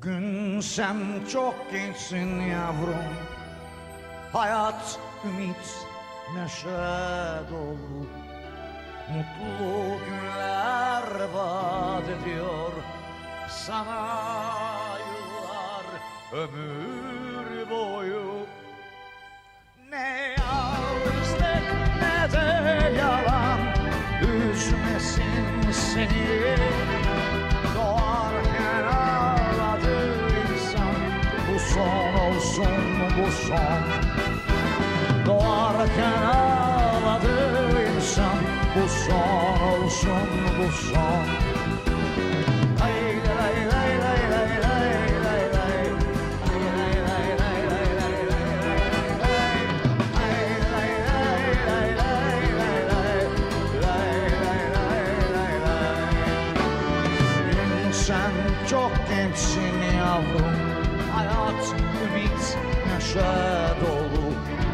Bugün sen çok gençsin yavrum. Hayat, ümit, neşe dolu. Mutlu günler vaat ediyor. Sana yıllar ömür boyu son olsun bu son Doğarken ağladıysan Bu son olsun bu son lay. Sen çok gençsin yavrum Hayat, ümit, dolu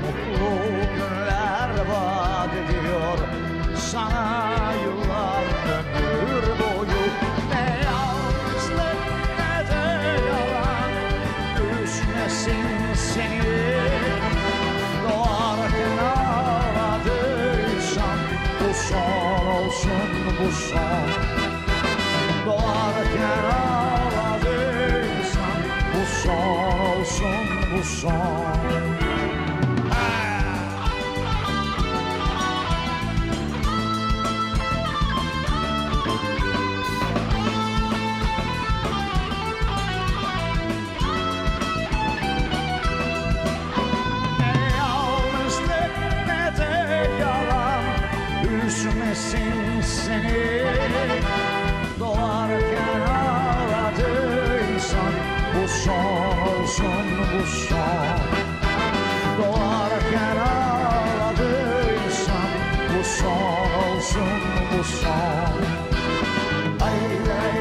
Mutlu günler vaat ediyor. Sana yıllar ömür boyu Ne yalnızlık ne de yalan. Üzmesin seni Doğarken ağladıysan Bu son olsun bu son son bu son. Üzmesin seni son bu son Doğarken ağladıysam Bu son olsun bu son Ay, ay.